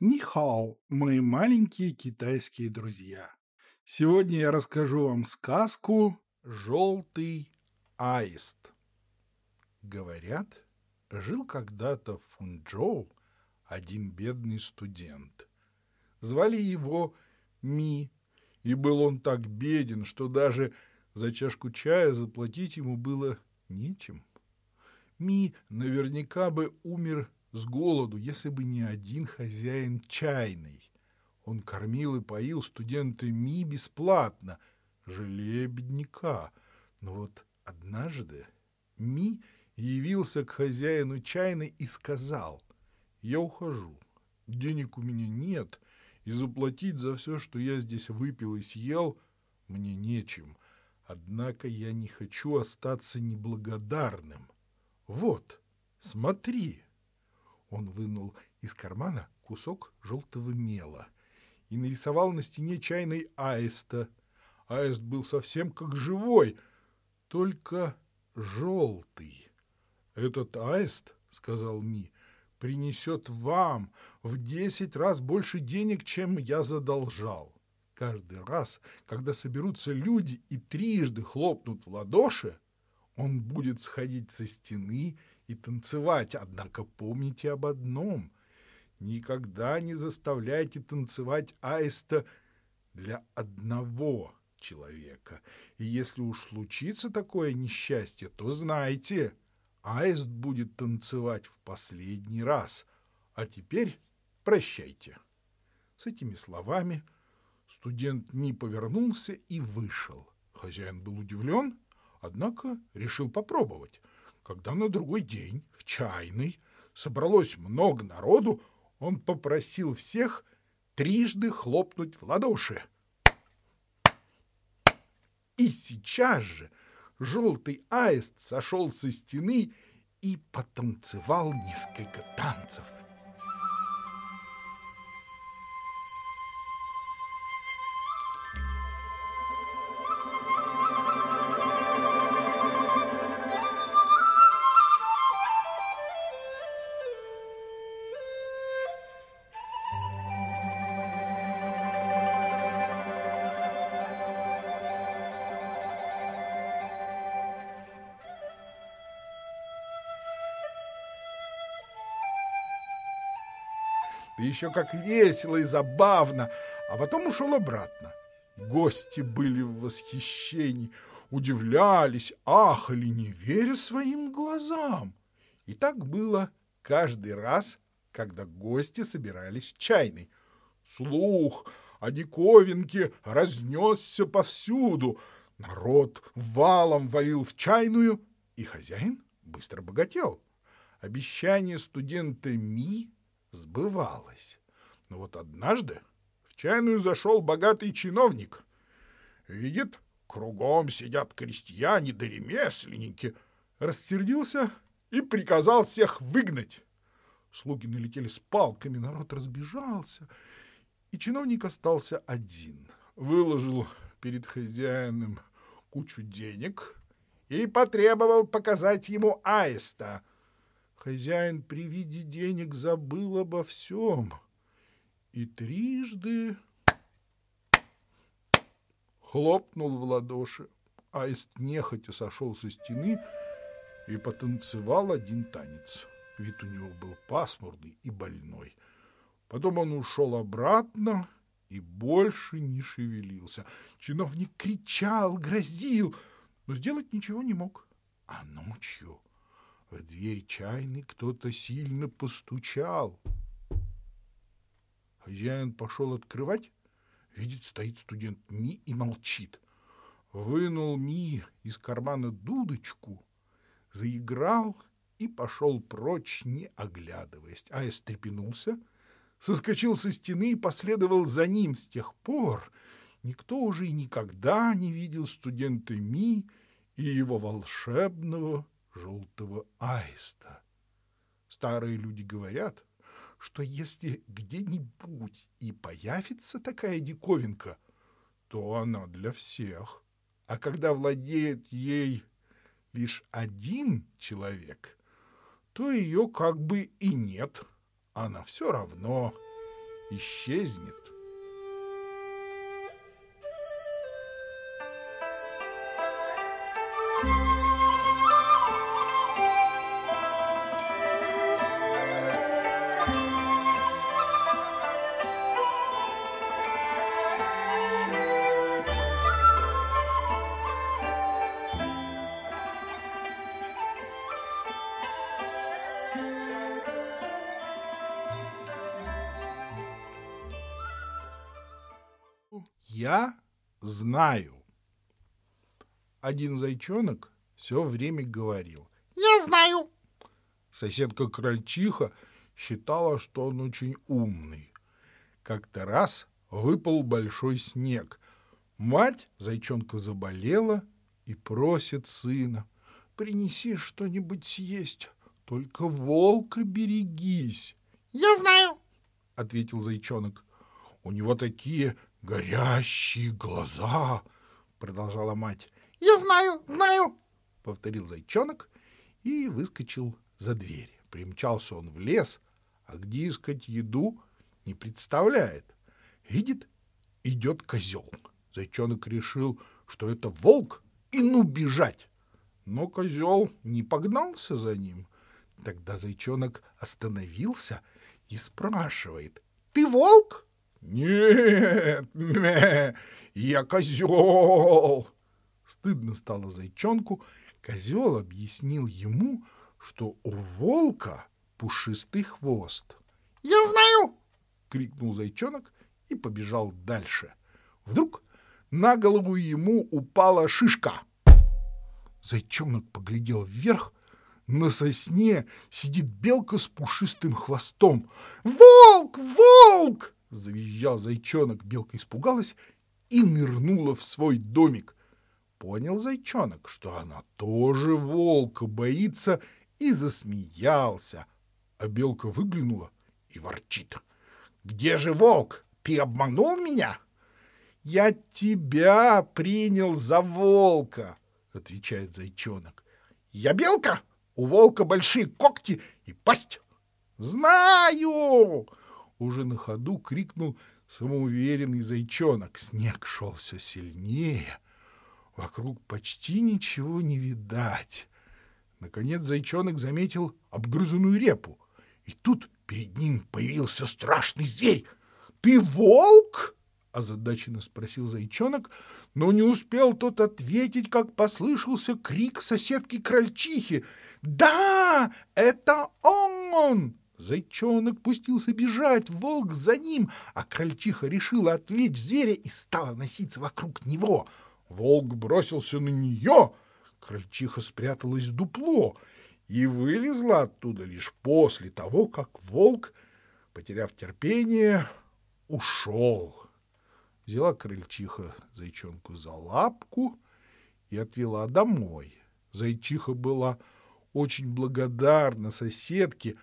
Нихао, мои маленькие китайские друзья. Сегодня я расскажу вам сказку «Желтый аист». Говорят, жил когда-то в Фунчжоу один бедный студент. Звали его Ми, и был он так беден, что даже за чашку чая заплатить ему было нечем. Ми наверняка бы умер с голоду, если бы не один хозяин чайный. Он кормил и поил студента Ми бесплатно, жалея бедняка. Но вот однажды Ми явился к хозяину чайной и сказал, «Я ухожу, денег у меня нет, и заплатить за все, что я здесь выпил и съел, мне нечем. Однако я не хочу остаться неблагодарным. Вот, смотри!» Он вынул из кармана кусок желтого мела и нарисовал на стене чайной аиста. Аист был совсем как живой, только желтый. «Этот аист, — сказал Ми, — принесет вам в десять раз больше денег, чем я задолжал. Каждый раз, когда соберутся люди и трижды хлопнут в ладоши, он будет сходить со стены и танцевать, однако помните об одном — никогда не заставляйте танцевать аиста для одного человека. И если уж случится такое несчастье, то знайте, аист будет танцевать в последний раз. А теперь прощайте. С этими словами студент не повернулся и вышел. Хозяин был удивлен, однако решил попробовать. Когда на другой день в чайной собралось много народу, он попросил всех трижды хлопнуть в ладоши. И сейчас же желтый аист сошел со стены и потанцевал несколько танцев — да еще как весело и забавно, а потом ушел обратно. Гости были в восхищении, удивлялись, ахали, не веря своим глазам. И так было каждый раз, когда гости собирались в чайной. Слух о диковинке разнесся повсюду. Народ валом валил в чайную, и хозяин быстро богател. Обещание студента Ми сбывалось. Но вот однажды в чайную зашел богатый чиновник. Видит, кругом сидят крестьяне да ремесленники. Рассердился и приказал всех выгнать. Слуги налетели с палками, народ разбежался, и чиновник остался один. Выложил перед хозяином кучу денег и потребовал показать ему аиста — Хозяин при виде денег забыл обо всем и трижды хлопнул в ладоши. Аист нехотя сошел со стены и потанцевал один танец. Вид у него был пасмурный и больной. Потом он ушел обратно и больше не шевелился. Чиновник кричал, грозил, но сделать ничего не мог. А ночью в дверь чайной кто-то сильно постучал. Хозяин пошел открывать, видит, стоит студент Ми и молчит. Вынул Ми из кармана дудочку, заиграл и пошел прочь, не оглядываясь. А стрепенулся, соскочил со стены и последовал за ним. С тех пор никто уже и никогда не видел студента Ми и его волшебного желтого аиста. Старые люди говорят, что если где-нибудь и появится такая диковинка, то она для всех. А когда владеет ей лишь один человек, то ее как бы и нет. Она все равно исчезнет. Я знаю. Один зайчонок все время говорил. Я знаю. Соседка крольчиха считала, что он очень умный. Как-то раз выпал большой снег. Мать зайчонка заболела и просит сына. «Принеси что-нибудь съесть, только волка берегись». «Я знаю», — ответил зайчонок. «У него такие горящие глаза», — продолжала мать. «Я знаю, знаю», — повторил зайчонок и выскочил за дверь. Примчался он в лес, а где искать еду не представляет. Видит, идет козел. Зайчонок решил, что это волк, и ну бежать. Но козел не погнался за ним. Тогда зайчонок остановился и спрашивает. «Ты волк?» «Нет, мэ, я козел!» Стыдно стало зайчонку. Козел объяснил ему, что у волка пушистый хвост. «Я знаю!» — крикнул зайчонок и побежал дальше. Вдруг на голову ему упала шишка. Зайчонок поглядел вверх. На сосне сидит белка с пушистым хвостом. «Волк! Волк!» — завизжал зайчонок. Белка испугалась и нырнула в свой домик. Понял зайчонок, что она тоже волка боится, и засмеялся. А белка выглянула и ворчит. «Где же волк? Ты обманул меня?» «Я тебя принял за волка», — отвечает зайчонок. «Я белка? У волка большие когти и пасть». «Знаю!» — уже на ходу крикнул самоуверенный зайчонок. Снег шел все сильнее. Вокруг почти ничего не видать. Наконец зайчонок заметил обгрызанную репу. И тут перед ним появился страшный зверь. «Ты волк?» — озадаченно спросил зайчонок, но не успел тот ответить, как послышался крик соседки крольчихи. «Да, это он!» Зайчонок пустился бежать, волк за ним, а крольчиха решила отвлечь зверя и стала носиться вокруг него. Волк бросился на нее — Крольчиха спряталась в дупло и вылезла оттуда лишь после того, как волк, потеряв терпение, ушел. Взяла крольчиха зайчонку за лапку и отвела домой. Зайчиха была очень благодарна соседке,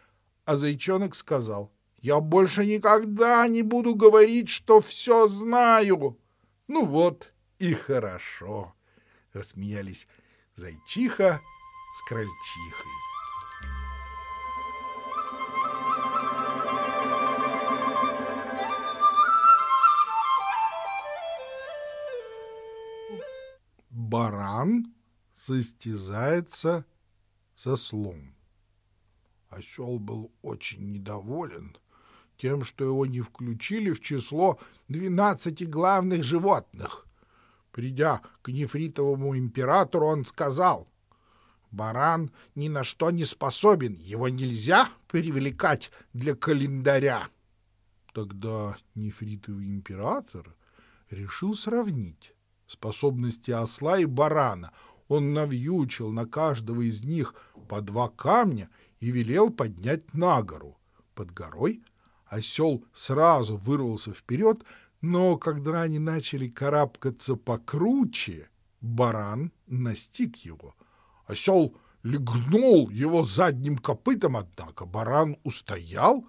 а зайчонок сказал, «Я больше никогда не буду говорить, что все знаю». «Ну вот и хорошо», — рассмеялись зайчиха с крольчихой. Баран состязается со слом. Осел был очень недоволен тем, что его не включили в число двенадцати главных животных. Придя к нефритовому императору, он сказал, «Баран ни на что не способен, его нельзя привлекать для календаря». Тогда нефритовый император решил сравнить способности осла и барана. Он навьючил на каждого из них по два камня и велел поднять на гору. Под горой осел сразу вырвался вперед, но когда они начали карабкаться покруче, баран настиг его. Осел легнул его задним копытом, однако баран устоял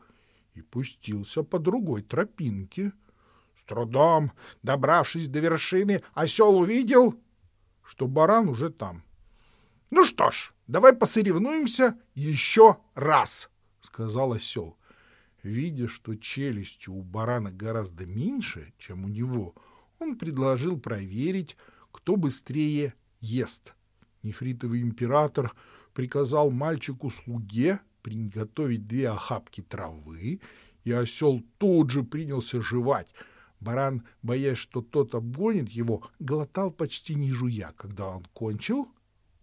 и пустился по другой тропинке. С трудом, добравшись до вершины, осел увидел, что баран уже там. — Ну что ж, давай посоревнуемся еще раз, — сказал осел. Видя, что челюсти у барана гораздо меньше, чем у него, он предложил проверить, кто быстрее ест. Нефритовый император приказал мальчику-слуге приготовить две охапки травы, и осел тут же принялся жевать. Баран, боясь, что тот обгонит его, глотал почти не жуя. Когда он кончил,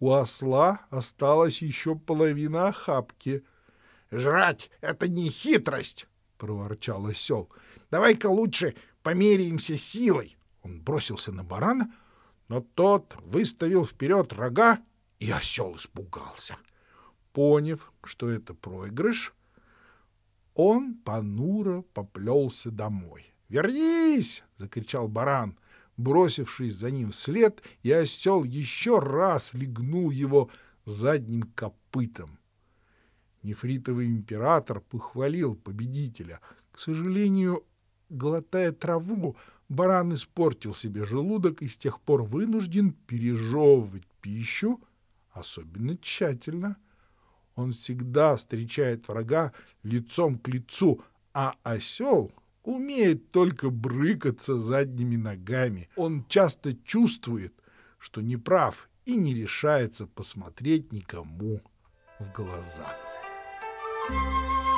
у осла осталась еще половина охапки. — Жрать — это не хитрость, — проворчал осел. — Давай-ка лучше померяемся силой. Он бросился на барана, но тот выставил вперед рога, и осел испугался. Поняв, что это проигрыш, он понуро поплелся домой. «Вернись!» — закричал баран, бросившись за ним вслед, и осел еще раз легнул его задним копытом. Нефритовый император похвалил победителя. К сожалению, глотая траву, баран испортил себе желудок и с тех пор вынужден пережевывать пищу особенно тщательно — он всегда встречает врага лицом к лицу, а осел умеет только брыкаться задними ногами. Он часто чувствует, что не прав и не решается посмотреть никому в глаза. Thank you.